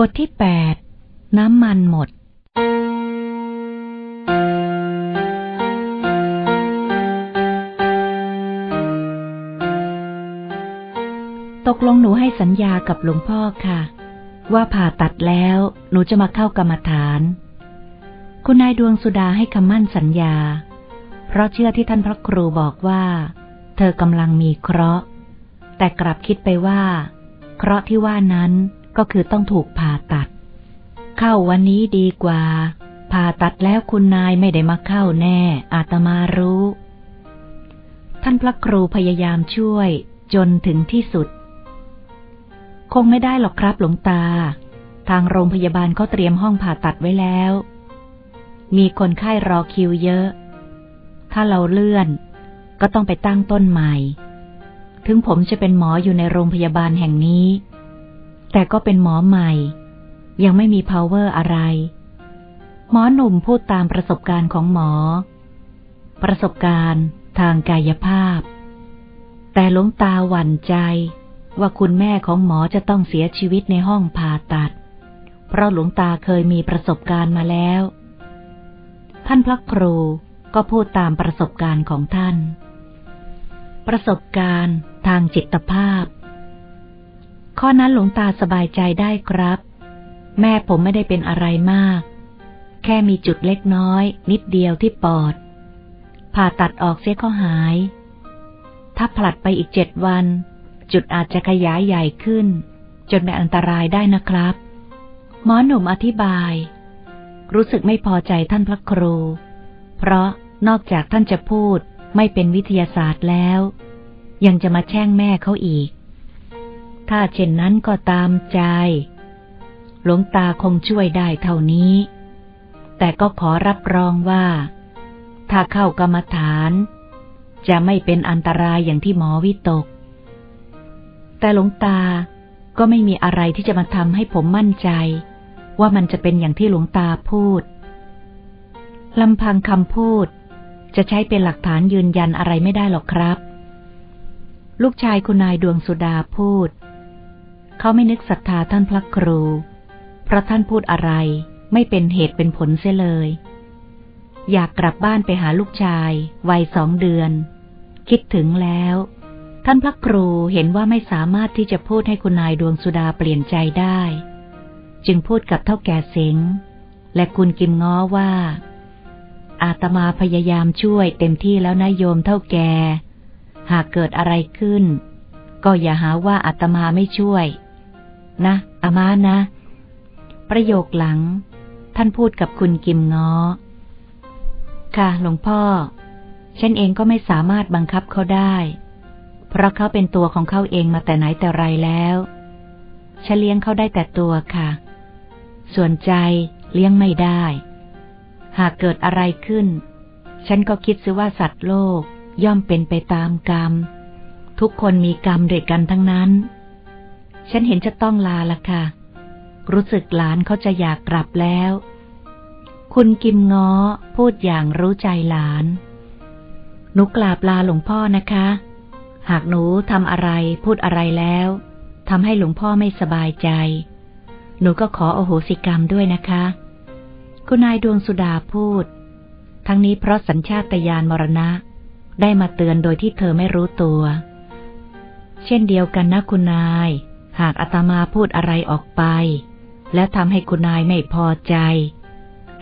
บทที่แปดน้ำมันหมด ตกลงหนูให้สัญญากับหลวงพ่อค่ะ ว่าผ่าตัดแล้วหนูจะมาเข้ากรรมฐาน คุณนายดวงสุดาให้คำมั่นสัญญา เพราะเชื่อที่ท่านพระครูบอกว่า เธอกำลังมีเคราะห์ แต่กลับคิดไปว่า เคราะห์ที่ว่านั้น ก็คือต้องถูกผ่าตัด เข้าวันนี้ดีกว่า ผ่าตัดแล้วคุณนายไม่ได้มาเข้าแน่ อาตมารู้ ท่านพระครูพยายามช่วยจนถึงที่สุด คงไม่ได้หรอกครับหลวงตา ทางโรงพยาบาลเขาเตรียมห้องผ่าตัดไว้แล้ว มีคนไข้รอคิวเยอะ ถ้าเราเลื่อน ก็ต้องไปตั้งต้นใหม่ ถึงผมจะเป็นหมออยู่ในโรงพยาบาลแห่งนี้ แต่ก็เป็นหมอใหม่ ยังไม่มี power อะไร หมอหนุ่มพูดตามประสบการณ์ของหมอ ประสบการณ์ทางกายภาพ แต่หลวงตาหวั่นใจว่าคุณแม่ของหมอจะต้องเสียชีวิตในห้องผ่าตัด เพราะหลวงตาเคยมีประสบการณ์มาแล้ว ท่านพระครูก็พูดตามประสบการณ์ของท่าน ประสบการณ์ทางจิตภาพ ข้อนั้นหลวงตาสบายใจได้ครับ แม่ผมไม่ได้เป็นอะไรมาก แค่มีจุดเล็กน้อย นิดเดียวที่ปอด ผ่าตัดออกเสียก็หาย ถ้าผลัดไปอีกเจ็ดวัน จุดอาจจะขยายใหญ่ขึ้น จนเป็นอันตรายได้นะครับ หมอหนุ่มอธิบาย รู้สึกไม่พอใจท่านพระครู เพราะนอกจากท่านจะพูดไม่เป็นวิทยาศาสตร์แล้ว ยังจะมาแช่งแม่เขาอีก ถ้าเช่นนั้นก็ตามใจ หลวงตาคงช่วยได้เท่านี้ แต่ก็ขอรับรองว่า ถ้าเข้ากรรมฐาน จะไม่เป็นอันตรายอย่างที่หมอวิตก แต่หลวงตาก็ไม่มีอะไรที่จะมาทำให้ผมมั่นใจ ว่ามันจะเป็นอย่างที่หลวงตาพูดลำพังคำพูด จะใช้เป็นหลักฐานยืนยันอะไรไม่ได้หรอกครับ ลูกชายคุณนายดวงสุดาพูด เขาไม่นึกศรัทธาท่านพระครู เพราะท่านพูดอะไรไม่เป็นเหตุเป็นผลเสียเลย อยากกลับบ้านไปหาลูกชาย วัยสองเดือน คิดถึงแล้ว ท่านพระครูเห็นว่าไม่สามารถที่จะพูดให้คุณนายดวงสุดาเปลี่ยนใจได้ จึงพูดกับเท่าแก่เสงและคุณกิมง้อว่า อาตมาพยายามช่วยเต็มที่แล้วนายโยมเท่าแก่ หากเกิดอะไรขึ้น ก็อย่าหาว่าอาตมาไม่ช่วย นะอามานะ ประโยคหลัง ท่านพูดกับคุณกิมง้อ ค่ะหลวงพ่อ ฉันเองก็ไม่สามารถบังคับเขาได้ เพราะเขาเป็นตัวของเขาเองมาแต่ไหนแต่ไรแล้วฉันเลี้ยงเขาได้แต่ตัวค่ะ ส่วนใจเลี้ยงไม่ได้ หากเกิดอะไรขึ้น ฉันก็คิดซะว่าสัตว์โลกย่อมเป็นไปตามกรรม ทุกคนมีกรรมเด็กกันทั้งนั้น ฉันเห็นจะต้องลาละค่ะ รู้สึกหลานเขาจะอยากกลับแล้ว คุณกิมง้อพูดอย่างรู้ใจหลาน หนูกราบลาหลวงพ่อนะคะ หากหนูทำอะไรพูดอะไรแล้วทำให้หลวงพ่อไม่สบายใจ หนูก็ขอโอโหสิกรรมด้วยนะคะ คุณนายดวงสุดาพูด ทั้งนี้เพราะสัญชาตญาณมรณะ ได้มาเตือนโดยที่เธอไม่รู้ตัว เช่นเดียวกันนะคุณนาย หากอาตมาพูดอะไรออกไป และทำให้คุณนายไม่พอใจ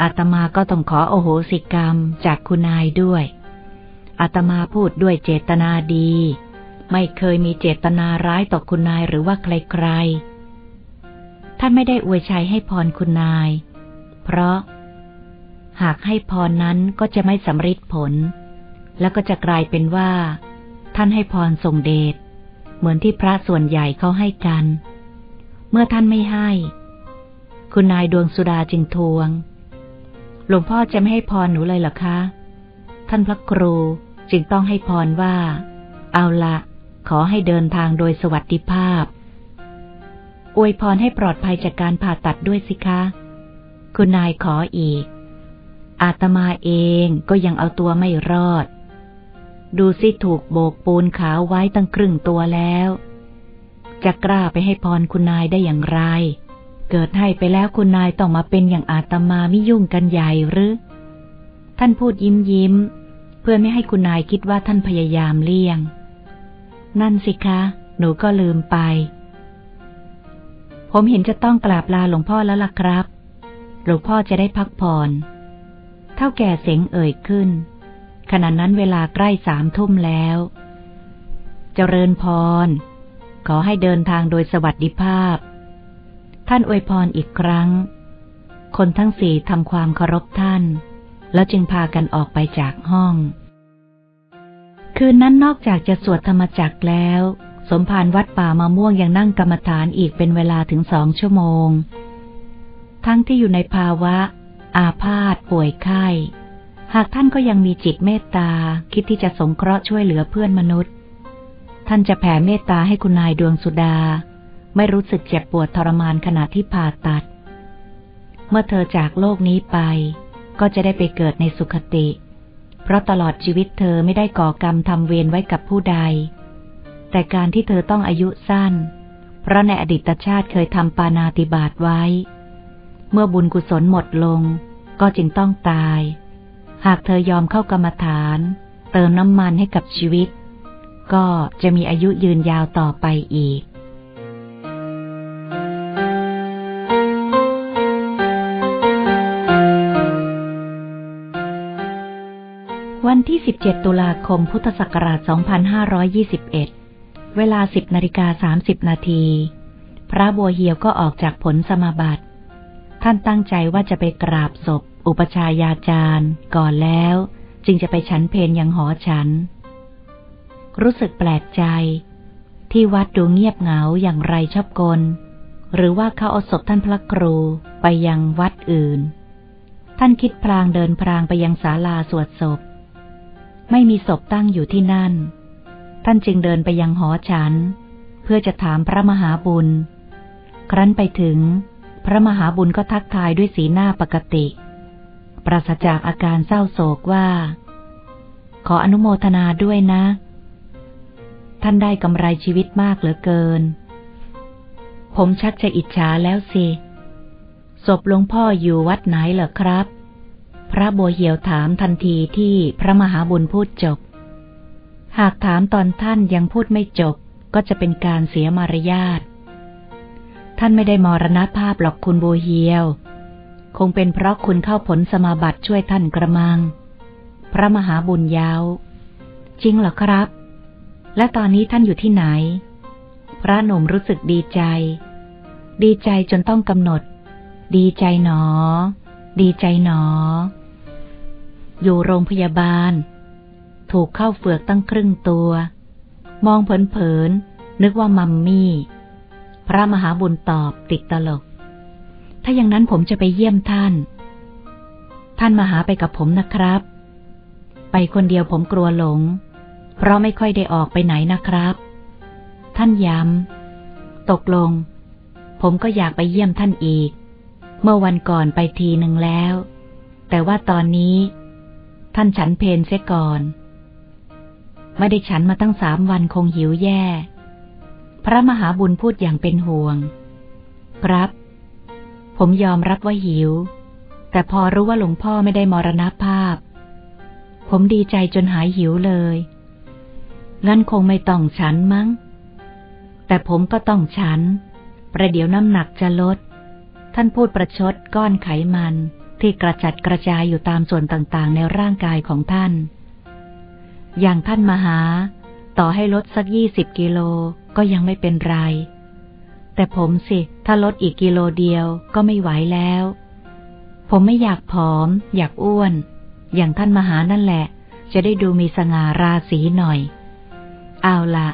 อาตมาก็ต้องขอโอโหสิกรรมจากคุณนายด้วยอาตมาพูดด้วยเจตนาดี ไม่เคยมีเจตนาร้ายต่อคุณนายหรือว่าใครๆ ท่านไม่ได้อวยชัยให้พรคุณนาย เพราะ หากให้พรนั้นก็จะไม่สำฤทธิ์ผล แล้วก็จะกลายเป็นว่า ท่านให้พรส่งเดช เหมือนที่พระส่วนใหญ่เขาให้กัน เมื่อท่านไม่ให้ คุณนายดวงสุดาจึงทวง หลวงพ่อจะไม่ให้พรหนูเลยหรอคะ ท่านพระครูจึงต้องให้พรว่า เอาละขอให้เดินทางโดยสวัสดิภาพ อวยพรให้ปลอดภัยจากการผ่าตัดด้วยสิคะ คุณนายขออีก อาตมาเองก็ยังเอาตัวไม่รอด ดูสิถูกโบกปูนขาวไว้ตั้งครึ่งตัวแล้ว จะกล้าไปให้พรคุณนายได้อย่างไร เกิดให้ไปแล้วคุณนายต้องมาเป็นอย่างอาตมาไม่ยุ่งกันใหญ่หรือ ท่านพูดยิ้มยิ้ม เพื่อไม่ให้คุณนายคิดว่าท่านพยายามเลี่ยง นั่นสิคะ หนูก็ลืมไป ผมเห็นจะต้องกราบลาหลวงพ่อแล้วล่ะครับ หลวงพ่อจะได้พักผ่อน เท่าแก่เสียงเอ่ยขึ้น ขณะนั้นเวลาใกล้สามทุ่มแล้ว เจริญพร ขอให้เดินทางโดยสวัสดิภาพ ท่านอวยพรอีกครั้ง คนทั้งสี่ทำความเคารพท่าน แล้วจึงพากันออกไปจากห้อง คืนนั้นนอกจากจะสวดธรรมจักแล้ว สมภารวัดป่ามะม่วงยังนั่งกรรมฐานอีกเป็นเวลาถึงสองชั่วโมง ทั้งที่อยู่ในภาวะ อาพาธป่วยไข้ หากท่านก็ยังมีจิตเมตตา คิดที่จะสงเคราะห์ช่วยเหลือเพื่อนมนุษย์ ท่านจะแผ่เมตตาให้คุณนายดวงสุดา ไม่รู้สึกเจ็บปวดทรมานขณะที่ผ่าตัด เมื่อเธอจากโลกนี้ไป ก็จะได้ไปเกิดในสุคติ เพราะตลอดชีวิตเธอไม่ได้ก่อกรรมทำเวรไว้กับผู้ใด แต่การที่เธอต้องอายุสั้น เพราะในอดีตชาติเคยทำปานาติบาตไว้ เมื่อบุญกุศลหมดลง ก็จึงต้องตาย หากเธอยอมเข้ากรรมฐาน เติมน้ำมันให้กับชีวิต ก็จะมีอายุยืนยาวต่อไปอีกวันที่ 17 ตุลาคม พุทธศักราช 2521 เวลา 10นาฬิกา30 นาที พระบัวเหียวก็ออกจากผลสมาบัติ ท่านตั้งใจว่าจะไปกราบศพ อุปชายาจารย์ ก่อนแล้ว จึงจะไปฉันเพนยังหอฉัน รู้สึกแปลกใจ ที่วัดดูเงียบเหงาอย่างไรชอบกล หรือว่าเขาเอาศพท่านพระครูไปยังวัดอื่น ท่านคิดพลางเดินพลางไปยังศาลาสวดศพ ไม่มีศพตั้งอยู่ที่นั่น ท่านจึงเดินไปยังหอฉัน เพื่อจะถามพระมหาบุญ ครั้นไปถึง พระมหาบุญก็ทักทายด้วยสีหน้าปกติ ปราศจากอาการเศร้าโศกว่า ขออนุโมทนาด้วยนะ ท่านได้กำไรชีวิตมากเหลือเกิน ผมชักจะอิจฉาแล้วสิศพหลวงพ่ออยู่วัดไหนเหรอครับ พระบัวเหียวถามทันทีที่พระมหาบุญพูดจบ หากถามตอนท่านยังพูดไม่จบก็จะเป็นการเสียมารยาท ท่านไม่ได้มรณภาพหรอกคุณบัวเหียว คงเป็นเพราะคุณเข้าผลสมาบัติช่วยท่านกระมัง พระมหาบุญยาว จริงเหรอครับ และตอนนี้ท่านอยู่ที่ไหน พระหนุ่มรู้สึกดีใจ ดีใจจนต้องกำหนด ดีใจหนอ ดีใจหนอ อยู่โรงพยาบาล ถูกเข้าเฟือกตั้งครึ่งตัว มองเผินๆนึกว่ามัมมี่ พระมหาบุญตอบติดตลก ถ้าอย่างนั้นผมจะไปเยี่ยมท่าน ท่านมาหาไปกับผมนะครับ ไปคนเดียวผมกลัวหลง เพราะไม่ค่อยได้ออกไปไหนนะครับ ท่านย้ำ ตกลง ผมก็อยากไปเยี่ยมท่านอีก เมื่อวันก่อนไปทีหนึ่งแล้ว แต่ว่าตอนนี้ ท่านฉันเพนเสียก่อน ไม่ได้ฉันมาตั้งสามวันคงหิวแย่ พระมหาบุญพูดอย่างเป็นห่วง ครับ ผมยอมรับว่าหิว แต่พอรู้ว่าหลวงพ่อไม่ได้มรณภาพ ผมดีใจจนหายหิวเลย งั้นคงไม่ต้องฉันมั้ง แต่ผมก็ต้องฉัน ประเดี๋ยวน้ำหนักจะลด ท่านพูดประชดก้อนไขมันที่กระจัดกระจายอยู่ตามส่วนต่างๆ ในร่างกายของท่าน อย่างท่านมหา ต่อให้ลดสักยี่สิบกิโลก็ยังไม่เป็นไร แต่ผมสิ ถ้าลดอีกกิโลเดียวก็ไม่ไหวแล้ว ผมไม่อยากผอม อยากอ้วน อย่างท่านมหานั่นแหละ จะได้ดูมีสง่าราศีหน่อย เอาละ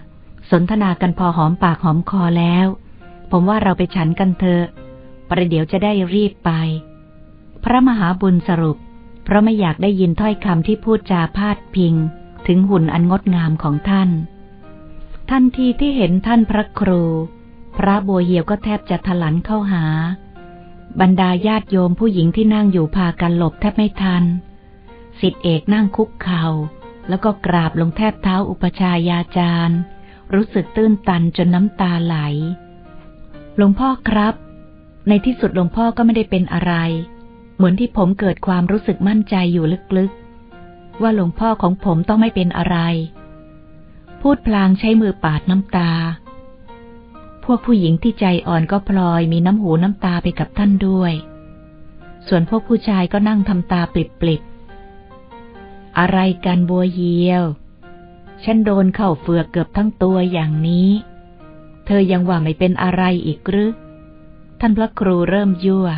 สนทนากันพอหอมปากหอมคอแล้ว ผมว่าเราไปฉันกันเถอะ ประเดี๋ยวจะได้รีบไป พระมหาบุญสรุป เพราะไม่อยากได้ยินถ้อยคำที่พูดจาพาดพิง ถึงหุ่นอันงดงามของท่านทันทีที่เห็นท่านพระครู พระบัวเหียวก็แทบจะถลันเข้าหา บรรดาญาติโยมผู้หญิงที่นั่งอยู่พากันหลบแทบไม่ทัน สิทธิเอกนั่งคุกเขา่า แล้วก็กราบลงแทบเท้าอุปชายาจารย์ รู้สึกตื้นตันจนน้ำตาไหล หลวงพ่อครับ ในที่สุดหลวงพ่อก็ไม่ได้เป็นอะไร เหมือนที่ผมเกิดความรู้สึกมั่นใจอยู่ลึกๆ ว่าหลวงพ่อของผมต้องไม่เป็นอะไร พูดพลางใช้มือปาดน้ำตา วกผู้หญิงที่ใจอ่อนก็พลอยมีน้ำหูน้ำตาไปกับท่านด้วย ส่วนพวกผู้ชายก็นั่งทำตาปลิบๆ อะไรกันบัวเยียว ฉันโดนเข้าเฟือกเกือบทั้งตัวอย่างนี้ เธอยังว่าไม่เป็นอะไรอีกหรือ ท่านพระครูเริ่มยั่ว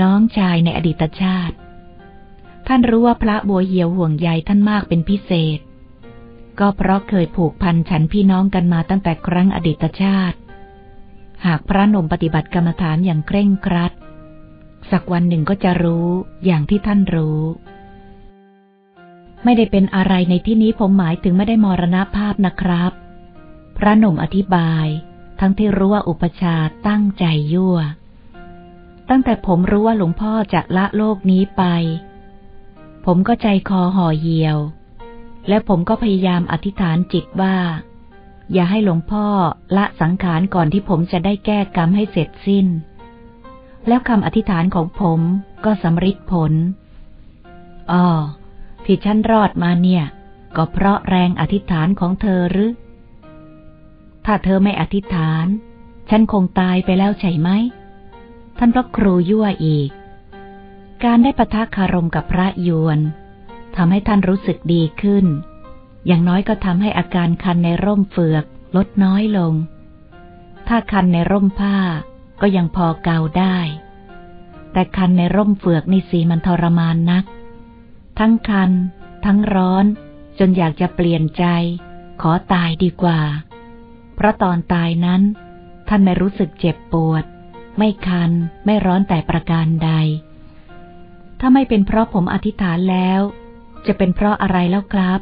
น้องชายในอดีตชาติ ท่านรู้ว่าพระบัวเหียวห่วงใยท่านมากเป็นพิเศษ ก็เพราะเคยผูกพันฉันพี่น้องกันมาตั้งแต่ครั้งอดีตชาติ หากพระนมปฏิบัติกรรมฐานอย่างเคร่งครัด สักวันหนึ่งก็จะรู้อย่างที่ท่านรู้ ไม่ได้เป็นอะไรในที่นี้ผมหมายถึงไม่ได้มรณภาพนะครับ พระนมอธิบาย ทั้งที่รู้ว่าอุปชาตั้งใจยั่ว ตั้งแต่ผมรู้ว่าหลวงพ่อจะละโลกนี้ไป ผมก็ใจคอห่อเหี่ยว และผมก็พยายามอธิษฐานจิตว่า อย่าให้หลวงพ่อละสังขารก่อนที่ผมจะได้แก้กรรมให้เสร็จสิ้น แล้วคำอธิษฐานของผมก็สำเร็จผลอ๋อที่ฉันรอดมาเนี่ย ก็เพราะแรงอธิษฐานของเธอหรือ ถ้าเธอไม่อธิษฐาน ฉันคงตายไปแล้วใช่ไหม ท่านพระครูยั่วอีก การได้ปะทะคารมกับพระยวน ทำให้ท่านรู้สึกดีขึ้น อย่างน้อยก็ทำให้อาการคันในร่มเฟือกลดน้อยลง ถ้าคันในร่มผ้าก็ยังพอเกาได้ แต่คันในร่มเฟือกนี่สีมันทรมานนัก ทั้งคัน ทั้งร้อน จนอยากจะเปลี่ยนใจ ขอตายดีกว่า เพราะตอนตายนั้น ท่านไม่รู้สึกเจ็บปวด ไม่คัน ไม่ร้อนแต่ประการใด ถ้าไม่เป็นเพราะผมอธิษฐานแล้ว จะเป็นเพราะอะไรแล้วครับ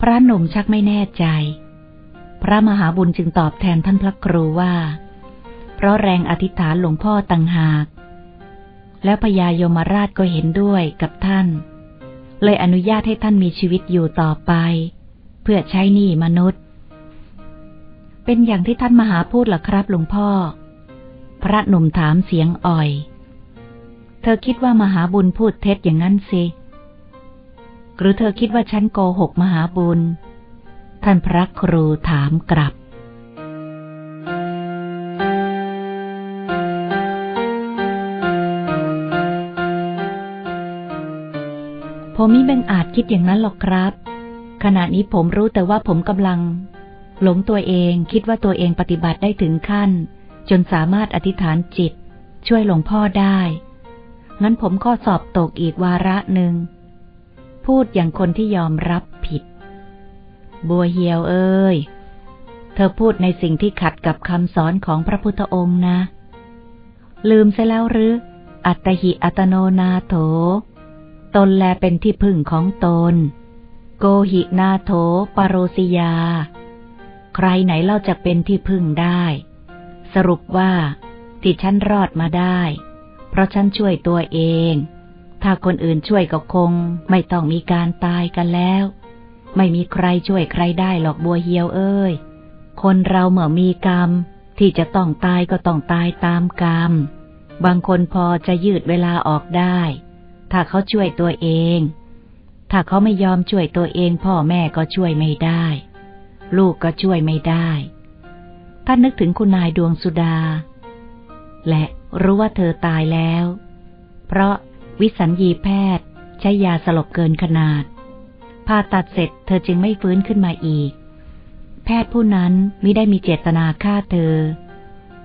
พระหนุ่มชักไม่แน่ใจ พระมหาบุญจึงตอบแทนท่านพระครูว่า เพราะแรงอธิษฐานหลวงพ่อต่างหาก แล้วพญายมราชก็เห็นด้วยกับท่าน เลยอนุญาตให้ท่านมีชีวิตอยู่ต่อไป เพื่อใช้หนี้มนุษย์ เป็นอย่างที่ท่านมหาพูดหรอครับหลวงพ่อ พระหนุ่มถามเสียงอ่อย เธอคิดว่ามหาบุญพูดเท็จอย่างนั้นสิ หรือเธอคิดว่าฉันโกหกมหาบุญ ท่านพระครูถามกลับ ผมมิบังอาจคิดอย่างนั้นหรอกครับ ขณะนี้ผมรู้แต่ว่าผมกำลัง หลงตัวเองคิดว่าตัวเองปฏิบัติได้ถึงขั้น จนสามารถอธิษฐานจิต ช่วยหลวงพ่อได้ งั้นผมก็สอบตกอีกวาระหนึ่ง พูดอย่างคนที่ยอมรับผิด บัวเหียวเอ้ย เธอพูดในสิ่งที่ขัดกับคำสอนของพระพุทธองค์นะ ลืมซะแล้วหรือ อัตหิอัตโนนาโถ ตนแลเป็นที่พึ่งของตน โกหินาโถปโรสิยา ใครไหนเล่าจะเป็นที่พึ่งได้ สรุปว่าที่ฉันรอดมาได้ เพราะฉันช่วยตัวเอง ถ้าคนอื่นช่วยก็คง ไม่ต้องมีการตายกันแล้ว ไม่มีใครช่วยใครได้หรอกบัวเฮียวเอ้ย คนเราเมื่อมีกรรม ที่จะต้องตายก็ต้องตายตามกรรม บางคนพอจะยืดเวลาออกได้ ถ้าเขาช่วยตัวเอง ถ้าเขาไม่ยอมช่วยตัวเอง พ่อแม่ก็ช่วยไม่ได้ ลูกก็ช่วยไม่ได้ ท่านนึกถึงคุณนายดวงสุดา และรู้ว่าเธอตายแล้ว เพราะ วิสัญญีแพทย์ ใช้ยาสลบเกินขนาดผ่าตัดเสร็จเธอจึงไม่ฟื้นขึ้นมาอีก แพทย์ผู้นั้นไม่ได้มีเจตนาฆ่าเธอ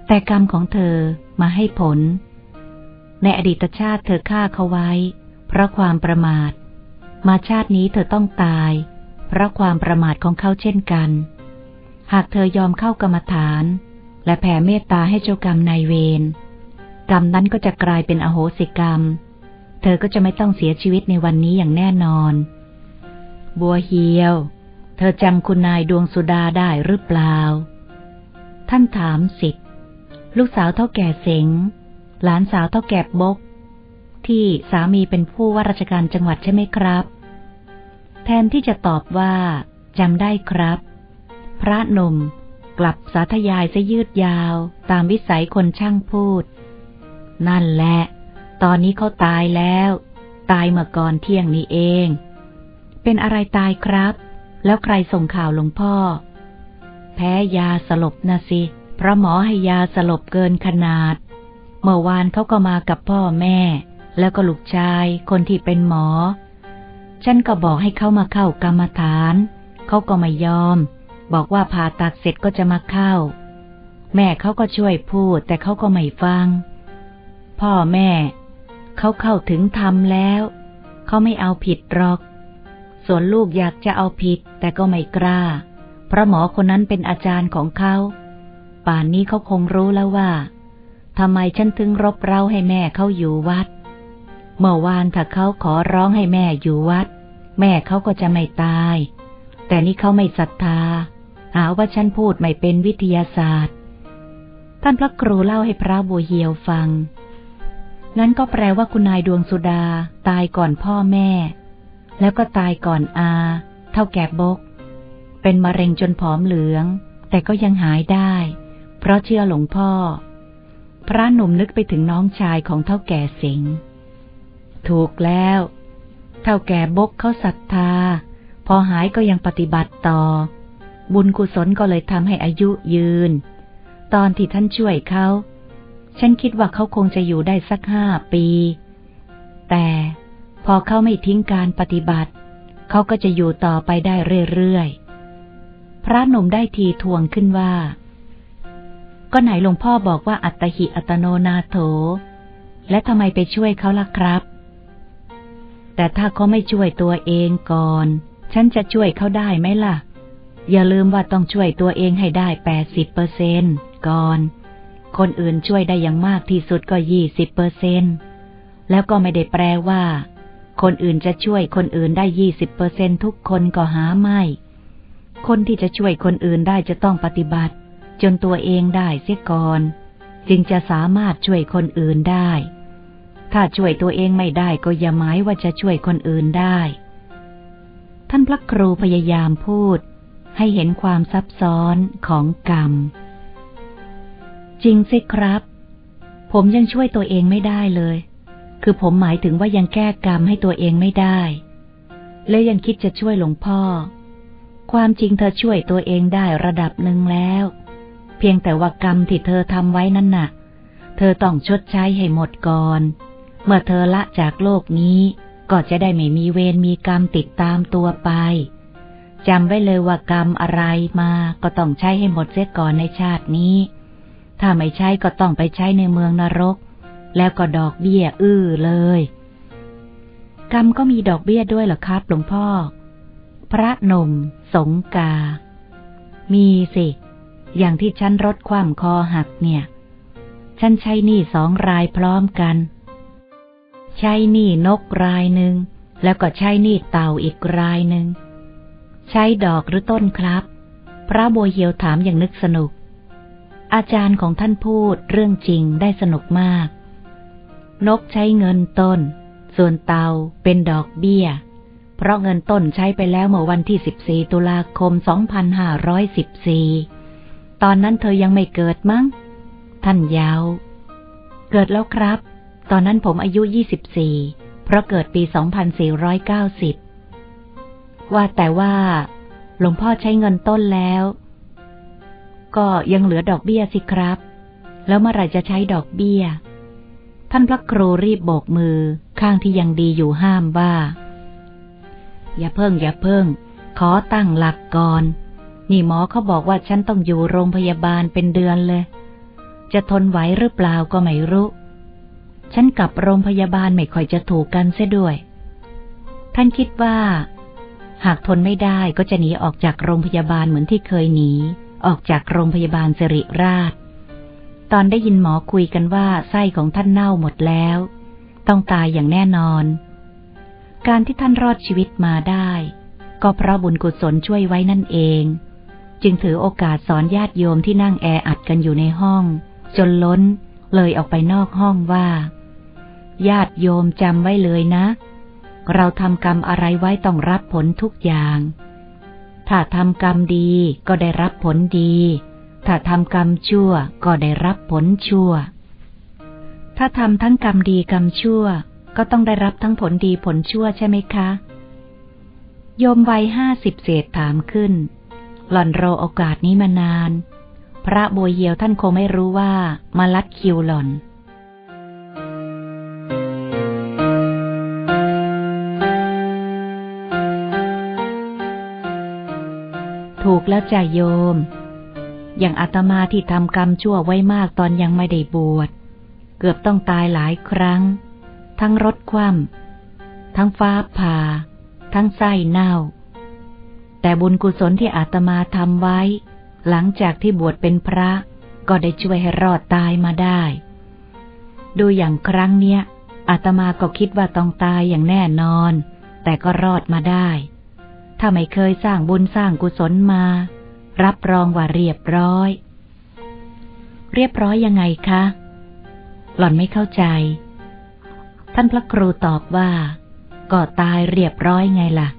แต่กรรมของเธอมาให้ผล ในอดีตชาติเธอฆ่าเขาไว้ เพราะความประมาท มาชาตินี้เธอต้องตาย เพราะความประมาทของเขาเช่นกัน หากเธอยอมเข้ากรรมฐาน และแผ่เมตตาให้เจ้ากรรมนายเวรกรรมนั้นก็จะกลายเป็นอโหสิกรรม เธอก็จะไม่ต้องเสียชีวิตในวันนี้อย่างแน่นอน บัวเฮียว เธอจำคุณนายดวงสุดาได้หรือเปล่า ท่านถามสิทธิ์ลูกสาวเท่าแก่เสง หลานสาวเท่าแก่บก ที่สามีเป็นผู้ว่าราชการจังหวัดใช่ไหมครับ แทนที่จะตอบว่าจำได้ครับ พระนมกลับสาธยายจะยืดยาว ตามวิสัยคนช่างพูด นั่นแหละ ตอนนี้เขาตายแล้ว ตายเมื่อก่อนเที่ยงนี้เอง เป็นอะไรตายครับ แล้วใครส่งข่าวหลวงพ่อ แพ้ยาสลบนะสิ เพราะหมอให้ยาสลบเกินขนาด เมื่อวานเขาก็มากับพ่อแม่ แล้วก็ลูกชายคนที่เป็นหมอ ฉันก็บอกให้เขามาเข้ากรรมฐาน เขาก็ไม่ยอม บอกว่าผ่าตัดเสร็จก็จะมาเข้า แม่เขาก็ช่วยพูดแต่เขาก็ไม่ฟังพ่อแม่ เขาเข้าถึงธรรมแล้ว เขาไม่เอาผิดหรอก ส่วนลูกอยากจะเอาผิดแต่ก็ไม่กล้า เพราะหมอคนนั้นเป็นอาจารย์ของเขา ป่านนี้เขาคงรู้แล้วว่าทำไมฉันถึงรบเร้าให้แม่เขาอยู่วัด เมื่อวานถ้าเขาขอร้องให้แม่อยู่วัด แม่เขาก็จะไม่ตาย แต่นี่เขาไม่ศรัทธา หาว่าฉันพูดไม่เป็นวิทยาศาสตร์ ท่านพระครูเล่าให้พระบัวเหียวฟัง นั้นก็แปลว่าคุณนายดวงสุดา ตายก่อนพ่อแม่ แล้วก็ตายก่อนอา เท่าแก่บก เป็นมะเร็งจนผอมเหลือง แต่ก็ยังหายได้ เพราะเชื่อหลวงพ่อ พระหนุ่มนึกไปถึงน้องชายของเท่าแก่สิงถูกแล้ว เท่าแก่บกเขาศรัทธา พอหายก็ยังปฏิบัติต่อ บุญกุศลก็เลยทำให้อายุยืน ตอนที่ท่านช่วยเขา ฉันคิดว่าเขาคงจะอยู่ได้สักห้าปี แต่พอเขาไม่ทิ้งการปฏิบัติ เขาก็จะอยู่ต่อไปได้เรื่อยๆ พระหนุ่มได้ทีทวงขึ้นว่า ก็ไหนหลวงพ่อบอกว่าอัตหิอัตโนนาโถ และทำไมไปช่วยเขาล่ะครับ แต่ถ้าเขาไม่ช่วยตัวเองก่อน ฉันจะช่วยเขาได้ไหมล่ะ อย่าลืมว่าต้องช่วยตัวเองให้ได้แปดสิบเปอร์เซนก่อน คนอื่นช่วยได้อย่างมากที่สุดก็ยี่สิบเปอร์เซนแล้วก็ไม่ได้แปลว่า คนอื่นจะช่วยคนอื่นได้ยี่สิบเปอร์เซนทุกคนก็หาไม่ คนที่จะช่วยคนอื่นได้จะต้องปฏิบัติ จนตัวเองได้เสียก่อน จึงจะสามารถช่วยคนอื่นได้ ถ้าช่วยตัวเองไม่ได้ก็อย่าหมายว่าจะช่วยคนอื่นได้ ท่านพระครูพยายามพูด ให้เห็นความซับซ้อนของกรรม จริงสิครับ ผมยังช่วยตัวเองไม่ได้เลย คือผมหมายถึงว่ายังแก้กรรมให้ตัวเองไม่ได้ และยังคิดจะช่วยหลวงพ่อ ความจริงเธอช่วยตัวเองได้ระดับหนึ่งแล้ว เพียงแต่ว่ากรรมที่เธอทำไว้นั่นน่ะ เธอต้องชดใช้ให้หมดก่อน เมื่อเธอละจากโลกนี้ก็จะได้ไม่มีเวรมีกรรมติดตามตัวไปจำไว้เลยว่ากรรมอะไรมาก็ต้องใช้ให้หมดเสียก่อนในชาตินี้ ถ้าไม่ใช้ก็ต้องไปใช้ในเมืองนรก แล้วก็ดอกเบี้ยอื้อเลย กรรมก็มีดอกเบี้ยด้วยเหรอครับหลวงพ่อ พระนม สงกา มีสิ อย่างที่ฉันรถความคอหักเนี่ย ฉันใช้หนี้สองรายพร้อมกัน ใช้หนี้นกรายหนึ่งแล้วก็ใช้หนี้เต่าอีกรายหนึ่ง ใช้ดอกหรือต้นครับ พระโบวเหียวถามอย่างนึกสนุก อาจารย์ของท่านพูดเรื่องจริงได้สนุกมาก นกใช้เงินต้น ส่วนเตาเป็นดอกเบี้ย เพราะเงินต้นใช้ไปแล้วเมื่อวันที่ 14 ตุลาคม 2514 ตอนนั้นเธอยังไม่เกิดมั้ง ท่านยาว เกิดแล้วครับ ตอนนั้นผมอายุ 24 เพราะเกิดปี 2490 ว่าแต่ว่า หลวงพ่อใช้เงินต้นแล้ว ก็ยังเหลือดอกเบี้ยสิครับ แล้วเมื่อไรจะใช้ดอกเบี้ย ท่านพระครูรีบโบกมือข้างที่ยังดีอยู่ห้ามว่า อย่าเพิ่ง อย่าเพิ่ง ขอตั้งหลักก่อน นี่หมอเขาบอกว่าฉันต้องอยู่โรงพยาบาลเป็นเดือนเลย จะทนไหวหรือเปล่าก็ไม่รู้ ฉันกับโรงพยาบาลไม่ค่อยจะถูกกันเสียด้วย ท่านคิดว่า หากทนไม่ได้ก็จะหนีออกจากโรงพยาบาลเหมือนที่เคยหนี ออกจากโรงพยาบาลสิริราช ตอนได้ยินหมอคุยกันว่าไส้ของท่านเน่าหมดแล้ว ต้องตายอย่างแน่นอน การที่ท่านรอดชีวิตมาได้ ก็เพราะบุญกุศลช่วยไว้นั่นเอง จึงถือโอกาสสอนญาติโยมที่นั่งแออัดกันอยู่ในห้อง จนล้นเลยออกไปนอกห้องว่า ญาติโยมจำไว้เลยนะ เราทำกรรมอะไรไว้ต้องรับผลทุกอย่าง ถ้าทำกรรมดีก็ได้รับผลดี ถ้าทำกรรมชั่วก็ได้รับผลชั่ว ถ้าทำทั้งกรรมดีกรรมชั่ว ก็ต้องได้รับทั้งผลดีผลชั่วใช่ไหมคะ โยมวัยห้าสิบเศษถามขึ้น หล่อนรอโอกาสนี้มานาน พระบัวเยียวท่านคงไม่รู้ว่ามาลัดคิวหล่อน ถูกแล้วจ่าโยม อย่างอาตมาที่ทำกรรมชั่วไว้มากตอนยังไม่ได้บวช เกือบต้องตายหลายครั้ง ทั้งรถคว่ำทั้งฟ้าผ่า ทั้งไส้เน่า แต่บุญกุศลที่อาตมาทำไว้ หลังจากที่บวชเป็นพระ ก็ได้ช่วยให้รอดตายมาได้ ดูอย่างครั้งเนี้ยอาตมาก็คิดว่าต้องตายอย่างแน่นอน แต่ก็รอดมาได้ ถ้าไม่เคยสร้างบุญสร้างกุศลมา รับรองว่าเรียบร้อย เรียบร้อยยังไงคะ หล่อนไม่เข้าใจ ท่านพระครูตอบว่า ก็ตายเรียบร้อยไงล่ะ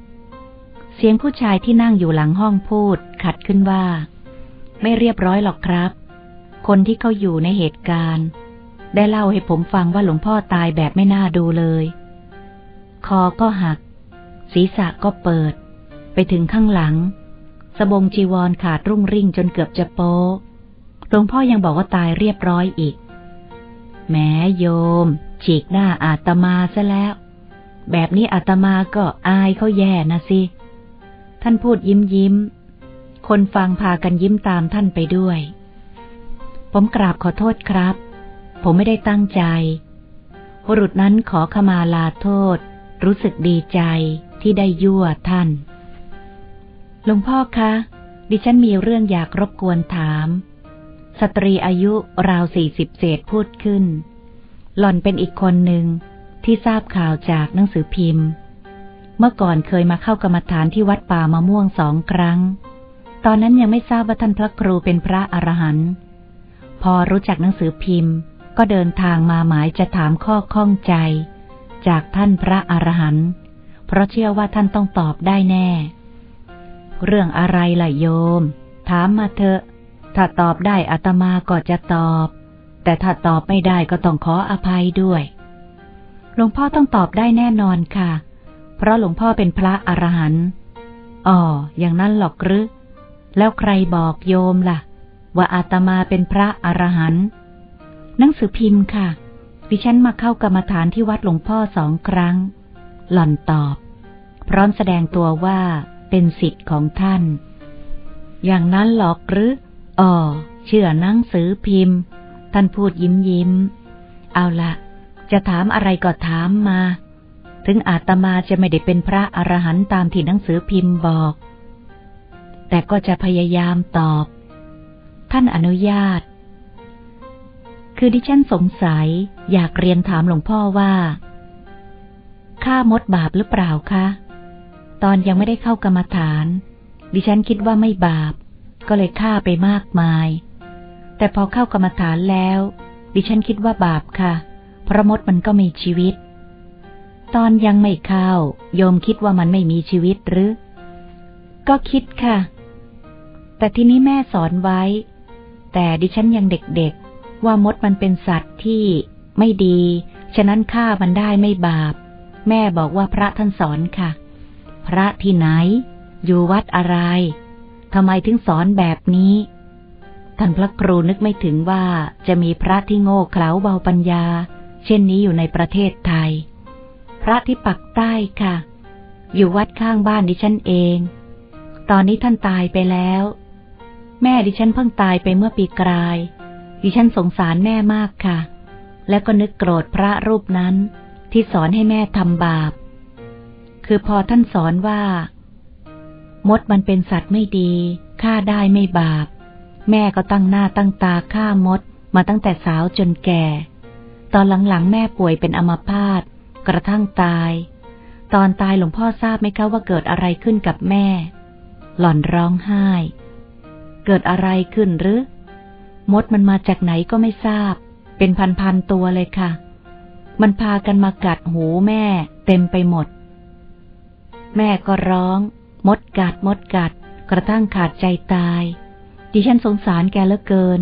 เสียงผู้ชายที่นั่งอยู่หลังห้องพูด ขัดขึ้นว่า ไม่เรียบร้อยหรอกครับ คนที่เขาอยู่ในเหตุการณ์ ได้เล่าให้ผมฟังว่าหลวงพ่อตายแบบไม่น่าดูเลย คอก็หัก ศีรษะก็เปิด ไปถึงข้างหลัง สบงจีวรขาดรุ่งริ่งจนเกือบจะโป๊หลวงพ่อยังบอกว่าตายเรียบร้อยอีก แม้โยม ฉีกหน้าอาตมาซะแล้ว แบบนี้อาตมาก็อายเขาแย่นะสิ ท่านพูดยิ้มยิ้ม คนฟังพากันยิ้มตามท่านไปด้วย ผมกราบขอโทษครับ ผมไม่ได้ตั้งใจบุรุษนั้นขอขมาลาโทษ รู้สึกดีใจที่ได้ยั่วท่าน หลวงพ่อคะ ดิฉันมีเรื่องอยากรบกวนถาม สตรีอายุราวสี่สิบเศษพูดขึ้น หล่อนเป็นอีกคนหนึ่งที่ทราบข่าวจากหนังสือพิมพ์ เมื่อก่อนเคยมาเข้ากรรมฐานที่วัดป่ามะม่วงสองครั้ง ตอนนั้นยังไม่ทราบว่าท่านพระครูเป็นพระอรหันต์พอรู้จักหนังสือพิมพ์ ก็เดินทางมาหมายจะถามข้อข้องใจ จากท่านพระอรหันต์เพราะเชื่อว่าท่านต้องตอบได้แน่ เรื่องอะไรล่ะโยม ถามมาเถอะ ถ้าตอบได้อาตมาก็จะตอบ แต่ถ้าตอบไม่ได้ก็ต้องขออภัยด้วย หลวงพ่อต้องตอบได้แน่นอนค่ะ เพราะหลวงพ่อเป็นพระอรหันต์อ๋อ อย่างนั้นหรอกหรือ แล้วใครบอกโยมล่ะ ว่าอาตมาเป็นพระอรหันต์หนังสือพิมพ์ค่ะดิฉันมาเข้ากรรมฐานที่วัดหลวงพ่อสองครั้ง หล่อนตอบ พร้อมแสดงตัวว่า เป็นสิทธิ์ของท่าน อย่างนั้นหรอกหรืออ๋อเชื่อนังสือพิมพ์ ท่านพูดยิ้มยิ้ม เอาละจะถามอะไรก็ถามมา ถึงอาตมาจะไม่ได้เป็นพระอรหันต์ตามที่หนังสือพิมพ์บอก แต่ก็จะพยายามตอบ ท่านอนุญาต คือดิฉันสงสัยอยากเรียนถามหลวงพ่อว่าฆ่ามดบาปหรือเปล่าคะ ตอนยังไม่ได้เข้ากรรมฐาน ดิฉันคิดว่าไม่บาป ก็เลยฆ่าไปมากมาย แต่พอเข้ากรรมฐานแล้ว ดิฉันคิดว่าบาปค่ะ เพราะมดมันก็มีชีวิต ตอนยังไม่เข้า โยมคิดว่ามันไม่มีชีวิตหรือ ก็คิดค่ะ แต่ทีนี้แม่สอนไว้ แต่ดิฉันยังเด็กๆ ว่ามดมันเป็นสัตว์ที่ไม่ดี ฉะนั้นฆ่ามันได้ไม่บาป แม่บอกว่าพระท่านสอนค่ะ พระที่ไหน อยู่วัดอะไรทำไมถึงสอนแบบนี้ ท่านพระครูนึกไม่ถึงว่าจะมีพระที่โง่เขลาเบาปัญญา เช่นนี้อยู่ในประเทศไทย พระที่ปักใต้ค่ะ อยู่วัดข้างบ้านดิฉันเอง ตอนนี้ท่านตายไปแล้ว แม่ดิฉันเพิ่งตายไปเมื่อปีกลาย ดิฉันสงสารแม่มากค่ะ แล้วก็นึกโกรธพระรูปนั้นที่สอนให้แม่ทำบาป คือพอท่านสอนว่า มดมันเป็นสัตว์ไม่ดีฆ่าได้ไม่บาป แม่ก็ตั้งหน้าตั้งตาฆ่ามดมาตั้งแต่สาวจนแก่ ตอนหลังๆ แม่ป่วยเป็นอัมพาตกระทั่งตาย ตอนตายหลวงพ่อทราบไหมคะว่าเกิดอะไรขึ้นกับแม่ หล่อนร้องไห้ เกิดอะไรขึ้นหรือ มดมันมาจากไหนก็ไม่ทราบ เป็นพันๆตัวเลยค่ะ มันพากันมากัดหูแม่เต็มไปหมด แม่ก็ร้อง มดกัดมดกัด กระทั่งขาดใจตาย ดิฉันสงสารแกเหลือเกิน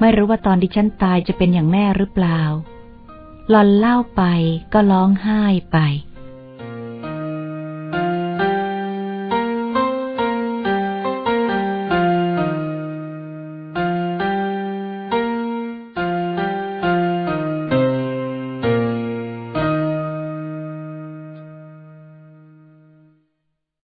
ไม่รู้ว่าตอนดิฉันตายจะเป็นอย่างแม่หรือเปล่าหลอนเล่าไปก็ร้องไห้ไป